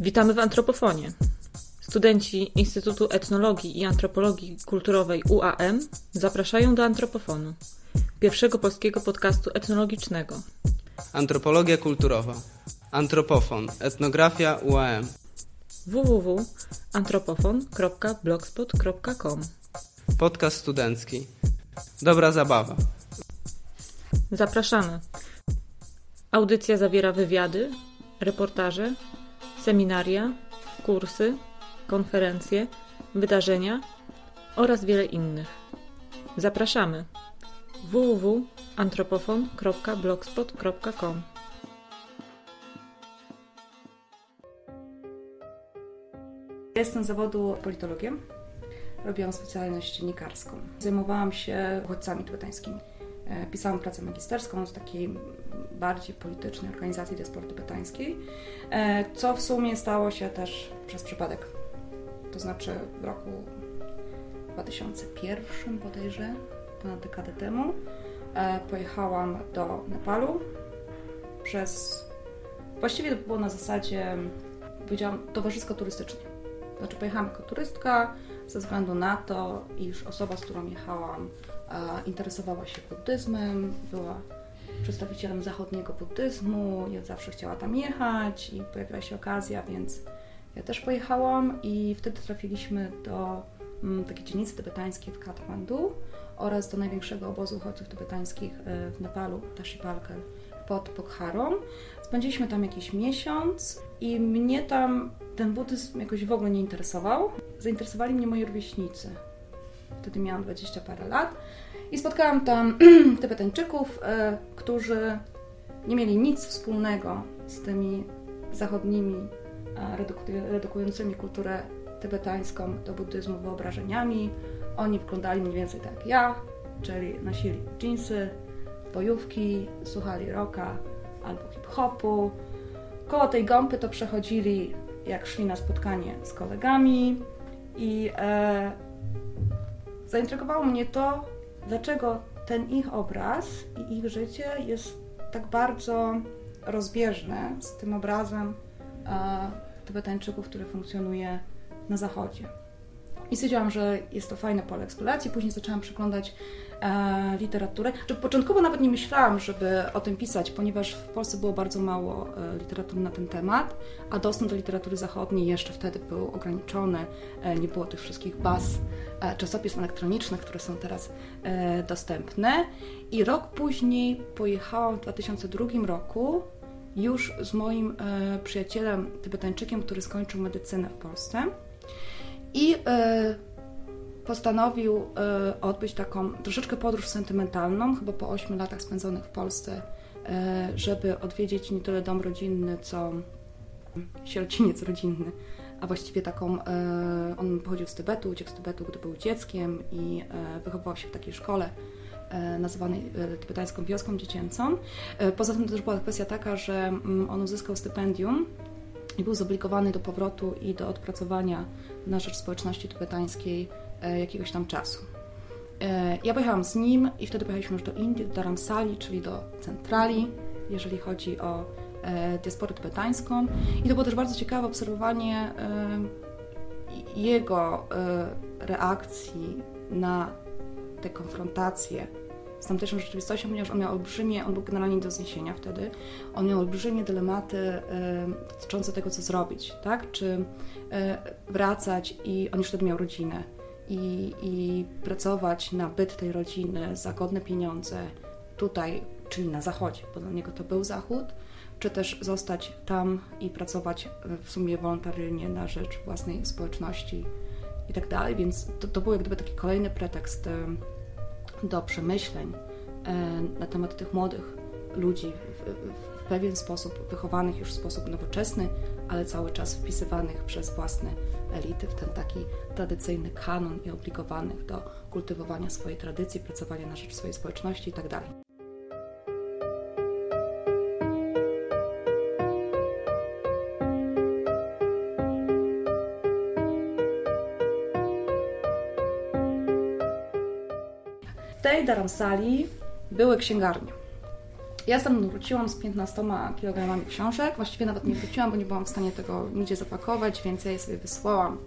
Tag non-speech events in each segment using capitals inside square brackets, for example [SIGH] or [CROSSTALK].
Witamy w Antropofonie. Studenci Instytutu Etnologii i Antropologii Kulturowej UAM zapraszają do Antropofonu, pierwszego polskiego podcastu etnologicznego. Antropologia kulturowa. Antropofon. Etnografia UAM. www.antropofon.blogspot.com Podcast studencki. Dobra zabawa. Zapraszamy. Audycja zawiera wywiady, reportaże, seminaria, kursy, konferencje, wydarzenia oraz wiele innych. Zapraszamy. www.antropofon.blogspot.com Jestem zawodu politologiem. Robiłam specjalność dziennikarską. Zajmowałam się uchodźcami tybetańskimi. E, Pisałam pracę magisterską z takiej bardziej politycznej organizacji diaspory tybetańskiej, e, co w sumie stało się też przez przypadek. To znaczy w roku 2001 bodajże, ponad dekadę temu, e, pojechałam do Nepalu przez... Właściwie to było na zasadzie, powiedziałam, towarzysko-turystycznie. Znaczy pojechałam jako turystka ze względu na to, iż osoba, z którą jechałam, e, interesowała się buddyzmem, była przedstawicielem zachodniego buddyzmu, ja zawsze chciała tam jechać i pojawiła się okazja, więc ja też pojechałam i wtedy trafiliśmy do mm, takiej dzielnicy tybetańskiej w Kathmandu oraz do największego obozu uchodźców tybetańskich e, w Nepalu, Tashipalkel, pod Pokharą. Spędziliśmy tam jakiś miesiąc i mnie tam ten buddyzm jakoś w ogóle nie interesował. Zainteresowali mnie moi rówieśnicy. Wtedy miałam 20 parę lat i spotkałam tam [CLEARS THROAT] Tybetańczyków, e, którzy nie mieli nic wspólnego z tymi zachodnimi, e, reduku- redukującymi kulturę tybetańską do buddyzmu wyobrażeniami. Oni wyglądali mniej więcej tak jak ja, czyli nosili dżinsy, bojówki, słuchali rocka albo hip-hopu. Koło tej gąpy to przechodzili, jak szli na spotkanie z kolegami i e, zaintrygowało mnie to, dlaczego ten ich obraz i ich życie jest tak bardzo rozbieżne z tym obrazem e, Tybetańczyków, który funkcjonuje na zachodzie. I stwierdziłam, że jest to fajne pole eksploracji. Później zaczęłam przeglądać e, literaturę. Czy początkowo nawet nie myślałam, żeby o tym pisać, ponieważ w Polsce było bardzo mało e, literatury na ten temat, a dostęp do literatury zachodniej jeszcze wtedy był ograniczony. E, nie było tych wszystkich baz czasopism elektronicznych, które są teraz dostępne. I rok później pojechałam w 2002 roku już z moim przyjacielem tybetańczykiem, który skończył medycynę w Polsce. I postanowił e, odbyć taką troszeczkę podróż sentymentalną, chyba po 8 latach spędzonych w Polsce, e, żeby odwiedzić nie tyle dom rodzinny, co sierociniec rodzinny, a właściwie taką, e, on pochodził z Tybetu, uciekł z Tybetu, gdy był dzieckiem i wychowywał się w takiej szkole nazywanej tybetańską wioską dziecięcą. Poza tym też była kwestia taka, że mm, on uzyskał stypendium i był zobligowany do powrotu i do odpracowania na rzecz społeczności tybetańskiej jakiegoś tam czasu. E, Ja pojechałam z nim i wtedy pojechaliśmy już do Indii, do Dharamsali, czyli do centrali, jeżeli chodzi o e, diasporę tybetańską. I to było też bardzo ciekawe obserwowanie e, jego e, reakcji na te konfrontacje z tamtejszą rzeczywistością, ponieważ on miał olbrzymie, on był generalnie do zniesienia wtedy, on miał olbrzymie dylematy e, dotyczące tego, co zrobić, tak? Czy e, wracać i on już wtedy miał rodzinę i, i pracować na byt tej rodziny za godne pieniądze tutaj, czyli na zachodzie, bo dla niego to był zachód, czy też zostać tam i pracować w sumie wolontaryjnie na rzecz własnej społeczności i tak dalej, więc to, to był jak gdyby taki kolejny pretekst do przemyśleń na temat tych młodych ludzi, w, pewien sposób wychowanych już w sposób nowoczesny, ale cały czas wpisywanych przez własne elity w ten taki tradycyjny kanon i obligowanych do kultywowania swojej tradycji, pracowania na rzecz swojej społeczności itd. W tej Dharamsali były księgarnie. Ja stamtąd wróciłam z 15 kg książek. Właściwie nawet nie wróciłam, bo nie byłam w stanie tego nigdzie zapakować, więc ja je sobie wysłałam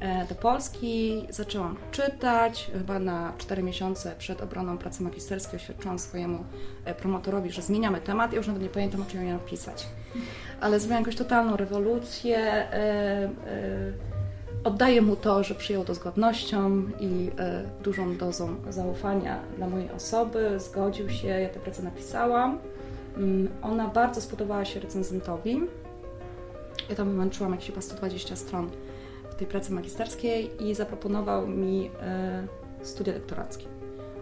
e, do Polski. Zaczęłam czytać. Chyba na 4 miesiące przed obroną pracy magisterskiej oświadczyłam swojemu e, promotorowi, że zmieniamy temat. Ja już nawet nie pamiętam, o czym miałam pisać. Ale zrobiłam jakąś totalną rewolucję. E, oddaję mu to, że przyjął to z godnością i dużą dozą zaufania dla mojej osoby. Zgodził się, ja tę pracę napisałam. Mm, ona bardzo spodobała się recenzentowi. Ja tam wymęczyłam jakieś chyba 120 stron w tej pracy magisterskiej i zaproponował mi e, studia doktorackie,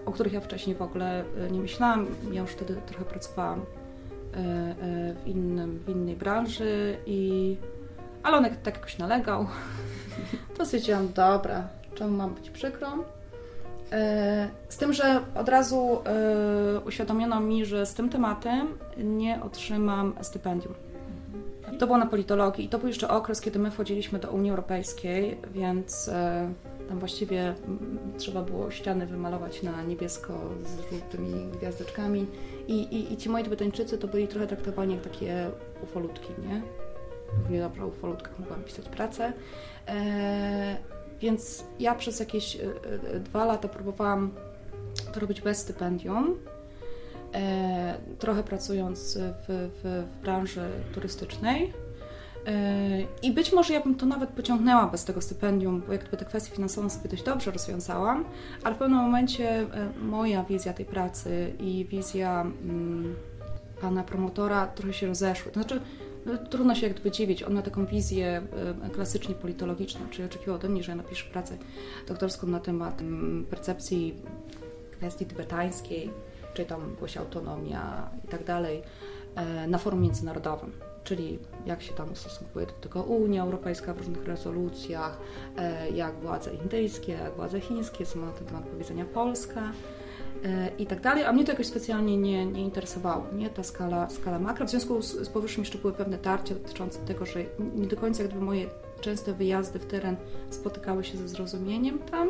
o których ja wcześniej w ogóle e, nie myślałam. Ja już wtedy trochę pracowałam e, w, innym, w innej branży, i... ale on tak jakoś nalegał. To stwierdziłam, dobra, czemu mam być przykrą? Z tym, że od razu uświadomiono mi, że z tym tematem nie otrzymam stypendium. To było na politologii i to był jeszcze okres, kiedy my wchodziliśmy do Unii Europejskiej, więc tam właściwie trzeba było ściany wymalować na niebiesko z żółtymi gwiazdeczkami i, i, i ci moi Tybetańczycy to byli trochę traktowani jak takie ufolutki, nie? Nie dobra, o ufolutkach mogłam pisać pracę. Więc ja przez jakieś e, e, dwa lata próbowałam to robić bez stypendium, e, trochę pracując w, w, w branży turystycznej. I być może ja bym to nawet pociągnęła bez tego stypendium, bo jakby tę kwestię finansową sobie dość dobrze rozwiązałam, ale w pewnym momencie moja wizja tej pracy i wizja mm, pana promotora trochę się rozeszły. To znaczy, trudno się jak gdyby dziwić. On ma taką wizję e, klasycznie politologiczną, czyli oczekiwał ode mnie, że ja napiszę pracę doktorską na temat mm, percepcji kwestii tybetańskiej, czy tam głosi autonomia i tak dalej, e, na forum międzynarodowym. Czyli jak się tam ustosunkuje do tego Unia Europejska w różnych rezolucjach, e, jak władze indyjskie, jak władze chińskie, co ma na ten temat powiedzenia Polska i tak dalej, a mnie to jakoś specjalnie nie, nie interesowało, nie ta skala, skala makro. W związku z, z powyższym jeszcze były pewne tarcia dotyczące tego, że nie do końca jakby moje częste wyjazdy w teren spotykały się ze zrozumieniem tam.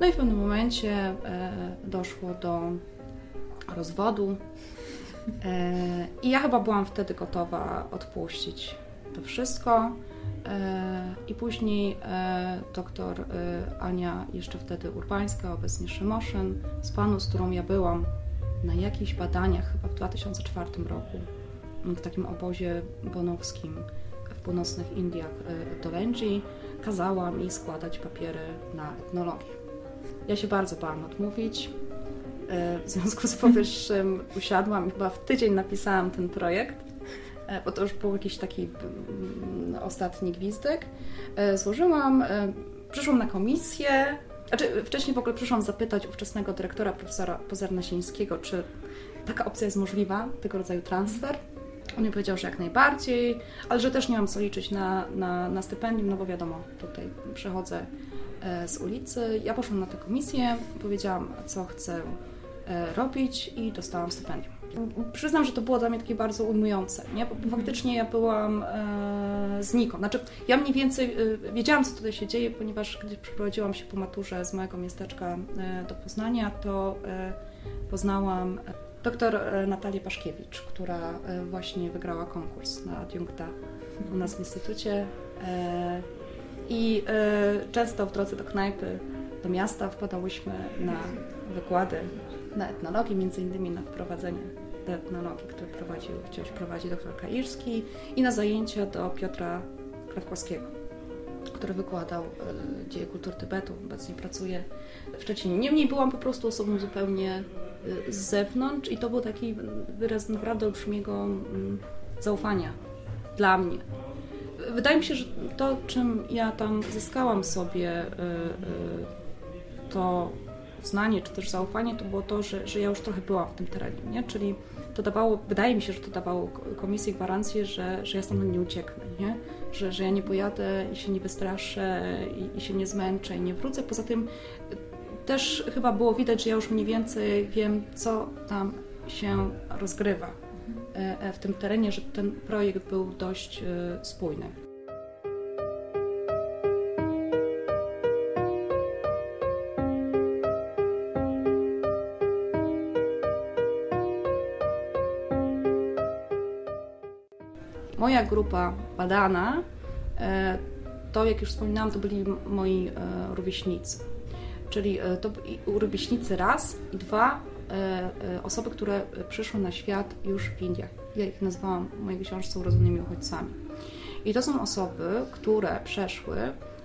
No i w pewnym momencie e, doszło do rozwodu. E, I ja chyba byłam wtedy gotowa odpuścić to wszystko. E, I później e, doktor e, Ania, jeszcze wtedy Urbańska, obecnie Szymoszyn, z panu, z którą ja byłam na jakichś badaniach chyba w 2004 roku w takim obozie bonowskim w północnych Indiach do Lędzi, kazała mi składać papiery na etnologię. Ja się bardzo bałam odmówić. W związku z powyższym usiadłam i chyba w tydzień napisałam ten projekt bo to już był jakiś taki mm, ostatni gwizdek. E, złożyłam, e, przyszłam na komisję, znaczy wcześniej w ogóle przyszłam zapytać ówczesnego dyrektora, profesora Pozarnasińskiego, czy taka opcja jest możliwa, tego rodzaju transfer. On mi powiedział, że jak najbardziej, ale że też nie mam co liczyć na, na, na stypendium, no bo wiadomo, tutaj przechodzę z ulicy. Ja poszłam na tę komisję, powiedziałam, co chcę robić i dostałam stypendium. Przyznam, że to było dla mnie takie bardzo ujmujące, nie? bo mhm. faktycznie ja byłam e, znikąd. Znaczy, ja mniej więcej e, wiedziałam, co tutaj się dzieje, ponieważ gdy przeprowadziłam się po maturze z mojego miasteczka e, do Poznania, to e, poznałam doktor e, Natalię Paszkiewicz, która e, właśnie wygrała konkurs na adiunkta u nas w instytucie. I często w drodze do knajpy, do miasta wpadałyśmy na wykłady na etnologii, między innymi na wprowadzenie do etnologii, który prowadził, wciąż prowadzi doktor Kairski i na zajęcia do Piotra Krawkowskiego, który wykładał y, dzieje kultury Tybetu. Obecnie pracuje w Szczecinie. Niemniej byłam po prostu osobą zupełnie y, z zewnątrz i to był taki wyraz naprawdę olbrzymiego zaufania dla mnie. Wydaje mi się, że to, czym ja tam zyskałam sobie, to uznanie czy też zaufanie, to było to, że, że ja już trochę byłam w tym terenie, nie? Czyli to dawało, wydaje mi się, że to dawało komisji gwarancję, że, że ja stamtąd nie ucieknę, nie? Że, że ja nie pojadę i się nie wystraszę i, i się nie zmęczę i nie wrócę. Poza tym też chyba było widać, że ja już mniej więcej wiem, co tam się rozgrywa e, e, w tym terenie, że ten projekt był dość e, spójny. Moja grupa badana, to jak już wspominałam, to byli moi rówieśnicy. Czyli to rówieśnicy raz i dwa osoby, które przyszły na świat już w Indiach. Ja ich nazwałam w mojej książce urodzonymi uchodźcami. I to są osoby, które przeszły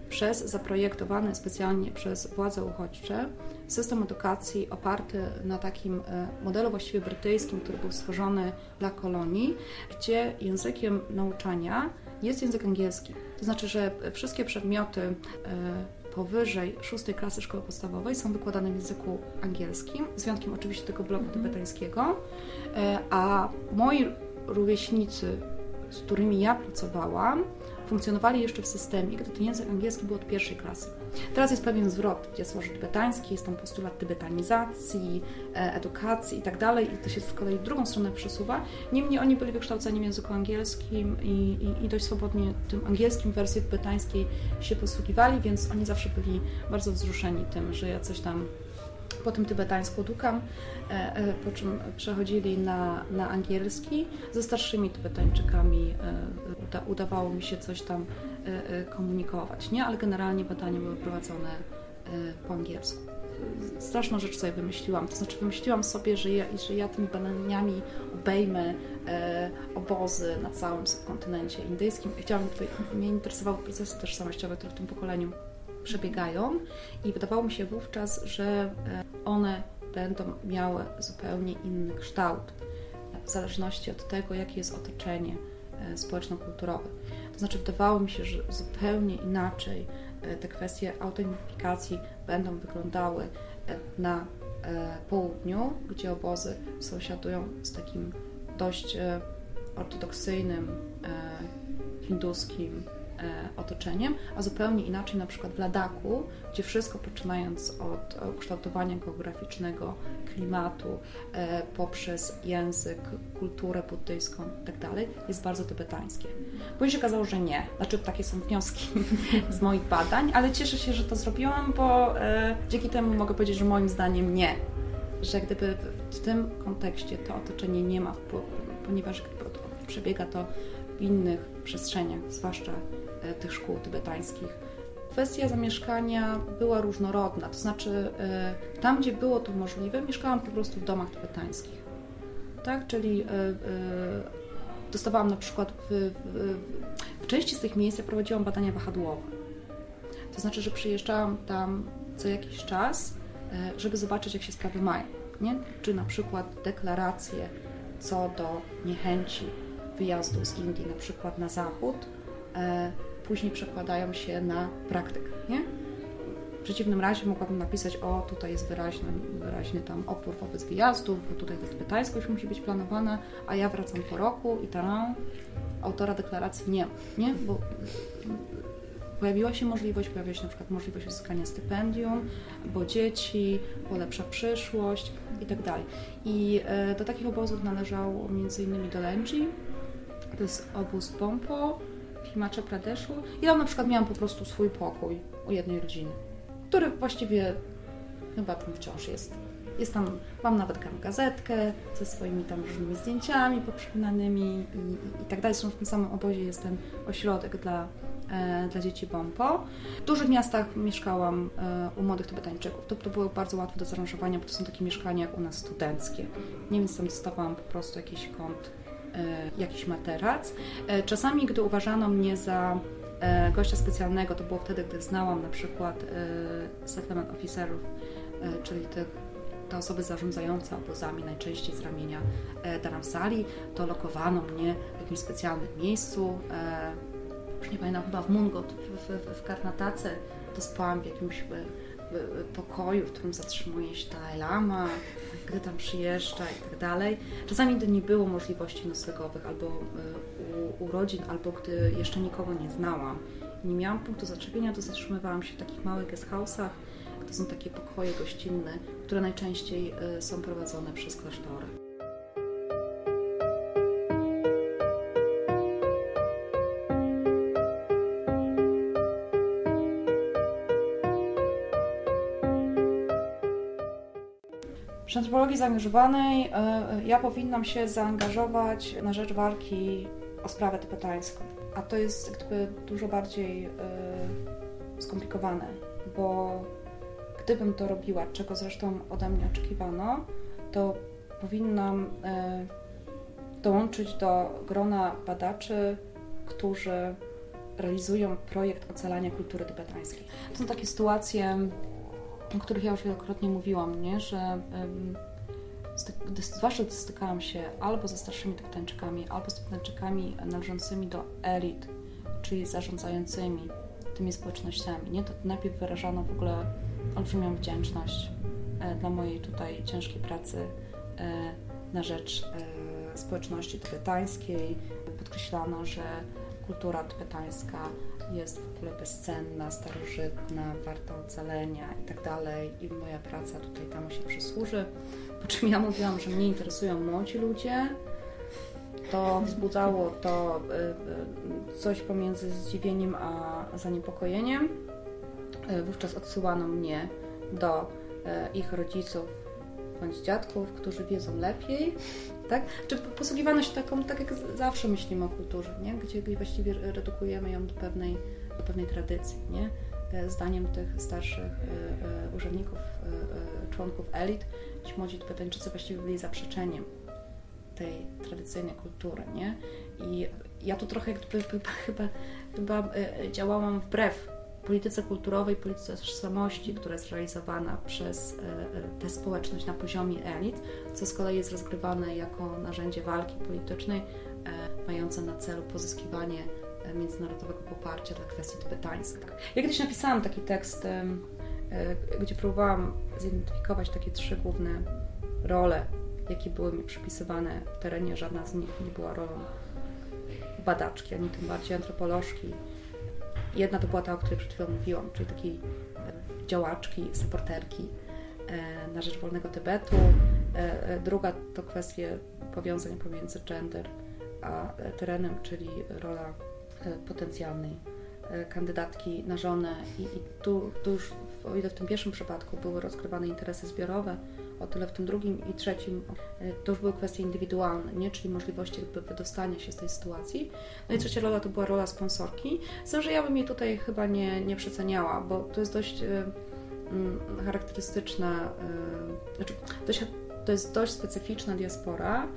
przez zaprojektowany specjalnie przez władze uchodźcze system edukacji oparty na takim e, modelu właściwie brytyjskim, który był stworzony dla kolonii, gdzie językiem nauczania jest język angielski. To znaczy, że wszystkie przedmioty e, powyżej szóstej klasy szkoły podstawowej są wykładane w języku angielskim, z wyjątkiem oczywiście tego bloku mhm. tybetańskiego, e, a moi rówieśnicy, z którymi ja pracowałam, funkcjonowali jeszcze w systemie, gdy ten język angielski był od pierwszej klasy. Teraz jest pewien zwrot, gdzie słowo tybetańskie, jest tam postulat tybetanizacji, e, edukacji i tak i to się z kolei w drugą stronę przesuwa. Niemniej oni byli wykształceni w języku angielskim i, i, i dość swobodnie tym angielskim wersji tybetańskiej się posługiwali, więc oni zawsze byli bardzo wzruszeni tym, że ja coś tam po tym tybetańsku dukam, e, e, po czym przechodzili na, na angielski. Ze starszymi Tybetańczykami e, uda, udawało mi się coś tam komunikować, nie? ale generalnie badania były prowadzone po angielsku. Straszną rzecz sobie wymyśliłam, to znaczy wymyśliłam sobie, że ja, że ja tymi badaniami obejmę obozy na całym subkontynencie indyjskim. Chciałam, mnie interesowały procesy tożsamościowe, które w tym pokoleniu przebiegają i wydawało mi się wówczas, że one będą miały zupełnie inny kształt w zależności od tego, jakie jest otoczenie e, społeczno-kulturowe. To znaczy, wydawało mi się, że zupełnie inaczej e, te kwestie autentyczności będą wyglądały na południu, gdzie obozy sąsiadują z takim dość ortodoksyjnym, hinduskim E, otoczeniem, a zupełnie inaczej na przykład w Ladaku, gdzie wszystko poczynając od kształtowania geograficznego, klimatu, e, poprzez język, kulturę buddyjską itd. Tak jest bardzo tybetańskie. Później się okazało, że nie. Znaczy takie są wnioski [LAUGHS] z moich badań, ale cieszę się, że to zrobiłam, bo e, dzięki temu mogę powiedzieć, że moim zdaniem nie. Że gdyby w tym kontekście to otoczenie nie ma wpływu, ponieważ przebiega to w innych przestrzeniach, zwłaszcza E, tych szkół tybetańskich. Kwestia zamieszkania była różnorodna, to znaczy e, tam, gdzie było to możliwe, mieszkałam po prostu w domach tybetańskich. Tak, czyli e, dostawałam na przykład w, w, w części z tych miejsc ja prowadziłam badania wahadłowe. To znaczy, że przyjeżdżałam tam co jakiś czas, żeby zobaczyć, jak się sprawy mają. Nie? Czy na przykład deklaracje co do niechęci wyjazdu z Indii na przykład na zachód później przekładają się na praktykę, nie? W przeciwnym razie mogłabym napisać, o tutaj jest wyraźny, wyraźny tam opór wobec wyjazdu, bo tutaj ta tybetańskość musi być planowana, a ja wracam po roku i tam autora deklaracji nie nie? Bo pojawiła się możliwość, pojawiła się na przykład możliwość uzyskania stypendium, bo dzieci, bo lepsza przyszłość i tak e, do takich obozów należał m.in. do Lenji, to jest obóz Pompo, Himacza Pradeszu i tam na przykład miałam po prostu swój pokój u jednej rodziny, który właściwie chyba tam wciąż jest. Jest tam, mam nawet tam gazetkę ze swoimi tam różnymi zdjęciami poprzypinanymi i, i, i tak dalej. Zresztą w tym samym obozie jest ten ośrodek dla, e, dla dzieci Bompo. W dużych miastach mieszkałam e, u młodych Tybetańczyków. To, to było bardzo łatwe do zaaranżowania, bo to są takie mieszkania u nas studenckie. Nie więc tam dostawałam po prostu jakiś kąt jakiś materac. E, czasami, gdy uważano mnie za e, gościa specjalnego, to było wtedy, gdy znałam na przykład settlement officerów, czyli tych te osoby zarządzające obozami, najczęściej z ramienia Dharamsali, to lokowano mnie w jakimś specjalnym miejscu. Już nie pamiętam, chyba w Mungot, w, w, w Karnatace, to spałam w jakimś pokoju, w którym zatrzymuje się Dalai Lama, gdy tam przyjeżdża i tak dalej. Czasami gdy nie było możliwości noclegowych albo e, u, urodzin, albo gdy jeszcze nikogo nie znałam nie miałam punktu zaczepienia, to zatrzymywałam się w takich małych guest house'ach. To są takie pokoje gościnne, które najczęściej e, są prowadzone przez klasztory. Przy antropologii zaangażowanej e, ja powinnam się zaangażować na rzecz walki o sprawę tybetańską. A to jest gdyby dużo bardziej y, skomplikowane, bo gdybym to robiła, czego zresztą ode mnie oczekiwano, to powinnam dołączyć do grona badaczy, którzy realizują projekt ocalania kultury tybetańskiej. To są takie sytuacje, o których ja już wielokrotnie mówiłam, nie? że gdy, zwłaszcza stykałam się albo ze starszymi Tybetańczykami, albo z Tybetańczykami należącymi do elit, czyli zarządzającymi tymi społecznościami, nie? to najpierw wyrażano w ogóle olbrzymią wdzięczność e, dla mojej tutaj ciężkiej pracy e, na rzecz e, społeczności tybetańskiej. Podkreślano, że kultura tybetańska jest w ogóle bezcenna, starożytna, warta ocalenia i tak dalej. I moja praca tutaj temu się przysłuży. Po czym ja mówiłam, że mnie interesują młodzi ludzie. To wzbudzało to y, y, coś pomiędzy zdziwieniem a zaniepokojeniem. Y, wówczas odsyłano mnie do ich rodziców bądź dziadków, którzy wiedzą lepiej, tak? Czy posługiwano się taką, tak jak zawsze myślimy o kulturze, nie? Gdzie, właściwie redukujemy ją do pewnej, do pewnej tradycji, nie? E, zdaniem tych starszych e, e, urzędników, członków elit, ci młodzi Tybetańczycy właściwie byli zaprzeczeniem tej tradycyjnej kultury, nie? I ja tu trochę jakby, chyba, chyba działałam wbrew polityce kulturowej, polityce tożsamości, która jest realizowana przez e, e, tę społeczność na poziomie elit, co z kolei jest rozgrywane jako narzędzie walki politycznej, e, mające na celu pozyskiwanie międzynarodowego poparcia dla kwestii tybetańskich. Ja kiedyś napisałam taki tekst, gdzie próbowałam zidentyfikować takie trzy główne role, jakie były mi przypisywane w terenie. Żadna z nich nie była rolą badaczki, ani tym bardziej antropolożki Jedna to była ta, o której przed chwilą mówiłam, czyli takiej e, działaczki, supporterki e, na rzecz wolnego Tybetu. E, druga to kwestie powiązań pomiędzy gender a terenem, czyli rola potencjalnej kandydatki na żonę. I, tu, tu już, o ile w tym pierwszym przypadku były rozgrywane interesy zbiorowe, o tyle w tym drugim i trzecim e, to już były kwestie indywidualne, nie? czyli możliwości jakby wydostania się z tej sytuacji. No i trzecia rola to była rola sponsorki, z że ja bym jej tutaj chyba nie, nie przeceniała, bo to jest dość y, y, charakterystyczna, y, znaczy dość, to jest dość specyficzna diaspora,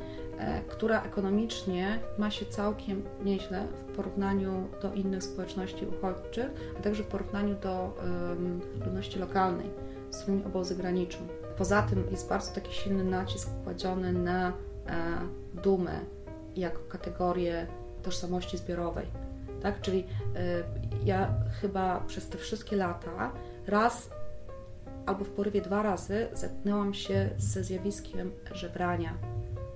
która ekonomicznie ma się całkiem nieźle w porównaniu do innych społeczności uchodźczych, a także w porównaniu do ludności lokalnej, z którymi obozy graniczą. Poza tym jest bardzo taki silny nacisk kładziony na e, dumę jako kategorię tożsamości zbiorowej. Tak? Czyli e, ja chyba przez te wszystkie lata raz albo w porywie dwa razy zetknęłam się ze zjawiskiem żebrania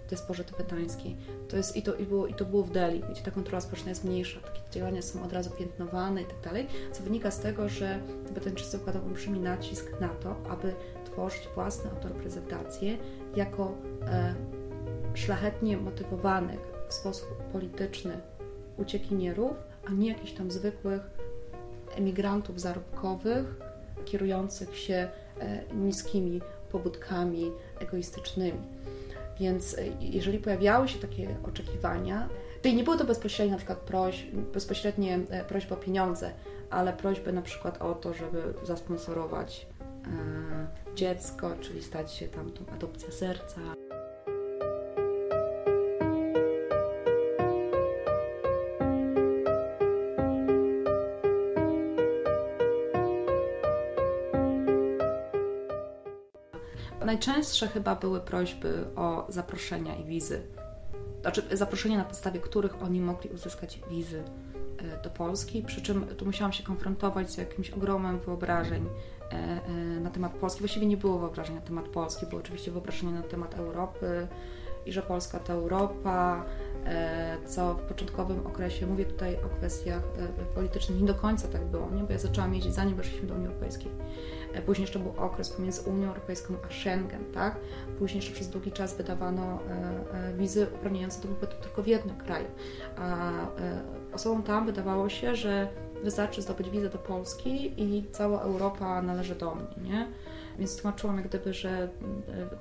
w diasporze tybetańskiej. To jest, i, to, i, było, I to było w Delhi, gdzie ta kontrola społeczna jest mniejsza, takie działania są od razu piętnowane i tak dalej, co wynika z tego, że Tybetańczycy kładą olbrzymi nacisk na to, aby tworzyć własne autoreprezentacje jako e, szlachetnie motywowanych w sposób polityczny uciekinierów, a nie jakichś tam zwykłych emigrantów zarobkowych, kierujących się e, niskimi pobudkami egoistycznymi. Więc e, jeżeli pojawiały się takie oczekiwania, to i nie było to bezpośrednio na przykład proś, bezpośrednie e, prośby o pieniądze, ale prośby na przykład o to, żeby zasponsorować e, dziecko, czyli stać się tam tą adopcja serca. Najczęstsze chyba były prośby o zaproszenia i wizy. Znaczy zaproszenia, na podstawie których oni mogli uzyskać wizy e, do Polski, przy czym tu musiałam się konfrontować z jakimś ogromem wyobrażeń e, e, na temat Polski. Właściwie nie było wyobrażeń na temat Polski, było oczywiście wyobrażenie na temat Europy i że Polska to Europa, co w początkowym okresie, mówię tutaj o kwestiach politycznych, nie do końca tak było, nie? bo ja zaczęłam jeździć zanim weszliśmy do Unii Europejskiej. Później jeszcze był okres pomiędzy Unią Europejską a Schengen, tak? Później jeszcze przez długi czas wydawano e, e, wizy uprawniające do pobytu tylko w jednym kraju. A e, osobom tam wydawało się, że wystarczy zdobyć wizę do Polski i cała Europa należy do mnie, nie? Więc tłumaczyłam jak gdyby, że e,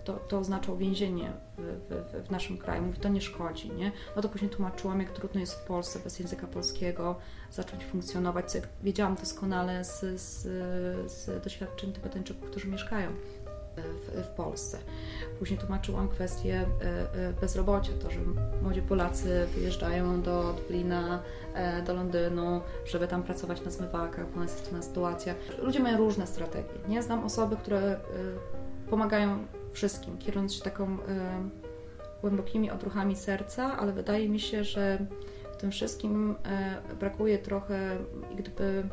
to, to oznacza więzienie w, w, w, naszym kraju. Mówi, to nie szkodzi, nie? No to później tłumaczyłam, jak trudno jest w Polsce bez języka polskiego zacząć funkcjonować, co wiedziałam doskonale z, z, z doświadczeń Tybetańczyków, którzy mieszkają w, w, Polsce. Później tłumaczyłam kwestię e, e, bezrobocia, to, że młodzi Polacy wyjeżdżają do Dublina, e, do Londynu, żeby tam pracować na zmywakach, bo jest trudna sytuacja. Ludzie mają różne strategie. Nie znam osoby, które pomagają wszystkim, kierując się taką głębokimi odruchami serca, ale wydaje mi się, że w tym wszystkim brakuje trochę gdyby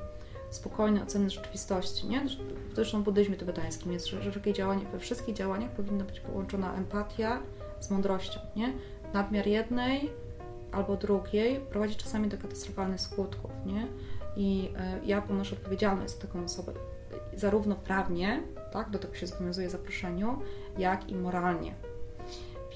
spokojnej oceny rzeczywistości, nie? Zresztą w buddyzmie tybetańskim jest, że, że działanie, we wszystkich działaniach powinna być połączona empatia z mądrością, nie? Nadmiar jednej albo drugiej prowadzi czasami do katastrofalnych skutków, nie? I e, ja ponoszę odpowiedzialność za taką osobę, zarówno prawnie, tak, do tego się zobowiązuję zaproszeniu, jak i moralnie.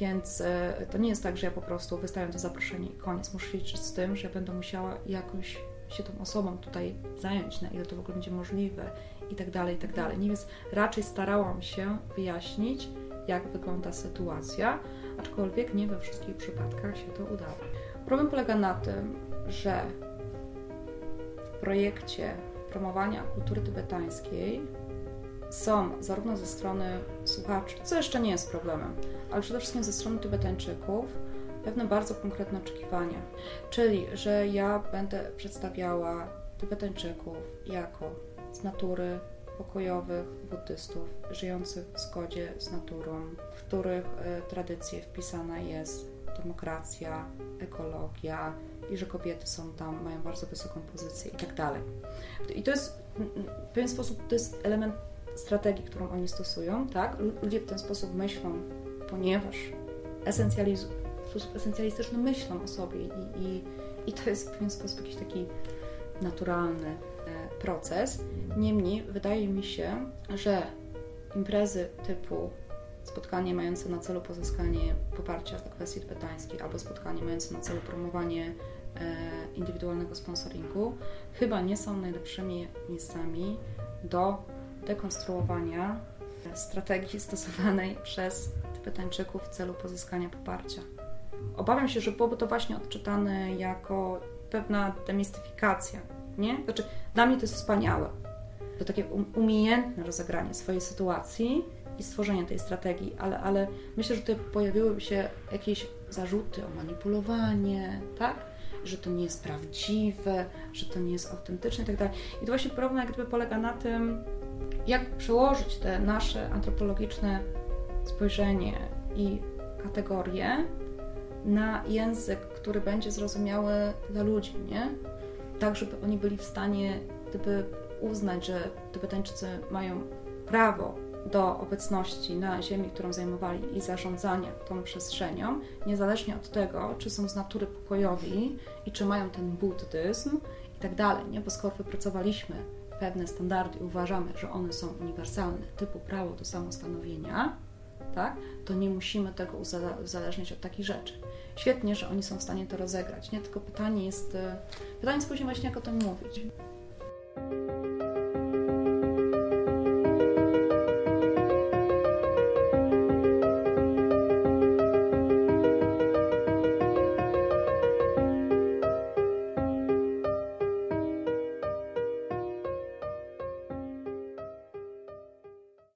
Więc e, to nie jest tak, że ja po prostu wystawiam to zaproszenie i koniec. Muszę liczyć z tym, że będę musiała jakoś się tą osobą tutaj zająć, na ile to w ogóle będzie możliwe i tak dalej, i tak dalej. Nie, więc raczej starałam się wyjaśnić, jak wygląda sytuacja, aczkolwiek nie we wszystkich przypadkach się to udało. Problem polega na tym, że w projekcie promowania kultury tybetańskiej są zarówno ze strony słuchaczy, co jeszcze nie jest problemem, ale przede wszystkim ze strony Tybetańczyków, pewne bardzo konkretne oczekiwania. Czyli, że ja będę przedstawiała Tybetańczyków jako z natury pokojowych buddystów, żyjących w zgodzie z naturą, w których y, tradycje wpisana jest demokracja, ekologia i że kobiety są tam, mają bardzo wysoką pozycję i tak dalej. I to jest w pewien sposób to jest element strategii, którą oni stosują, tak? Ludzie w ten sposób myślą, ponieważ esencjalizują sposób esencjalistyczny myślą o sobie i, i, i to jest w pewien sposób jakiś taki naturalny e, proces. Niemniej wydaje mi się, że imprezy typu spotkanie mające na celu pozyskanie poparcia dla kwestii tybetańskiej albo spotkanie mające na celu promowanie e, indywidualnego sponsoringu chyba nie są najlepszymi miejscami do dekonstruowania strategii stosowanej [LAUGHS] przez Tybetańczyków w celu pozyskania poparcia. Obawiam się, że byłoby to właśnie odczytane jako pewna demistyfikacja, nie? Znaczy, dla mnie to jest wspaniałe. To takie um, umiejętne rozegranie swojej sytuacji i stworzenie tej strategii, ale, ale myślę, że tutaj pojawiłyby się jakieś zarzuty o manipulowanie, tak? Że to nie jest prawdziwe, że to nie jest autentyczne i tak dalej. I to właśnie problem jak gdyby polega na tym, jak przełożyć te nasze antropologiczne spojrzenie i kategorie na język, który będzie zrozumiały dla ludzi, nie? Tak, żeby oni byli w stanie gdyby uznać, że Tybetańczycy mają prawo do obecności na ziemi, którą zajmowali i zarządzania tą przestrzenią, niezależnie od tego, czy są z natury pokojowi i czy mają ten buddyzm i tak dalej, nie? Bo skoro wypracowaliśmy pewne standardy i uważamy, że one są uniwersalne, typu prawo do samostanowienia, tak, to nie musimy tego uzależniać od takich rzeczy. Świetnie, że oni są w stanie to rozegrać, nie? Tylko pytanie jest, e, pytanie jest później właśnie, jak o tym mówić.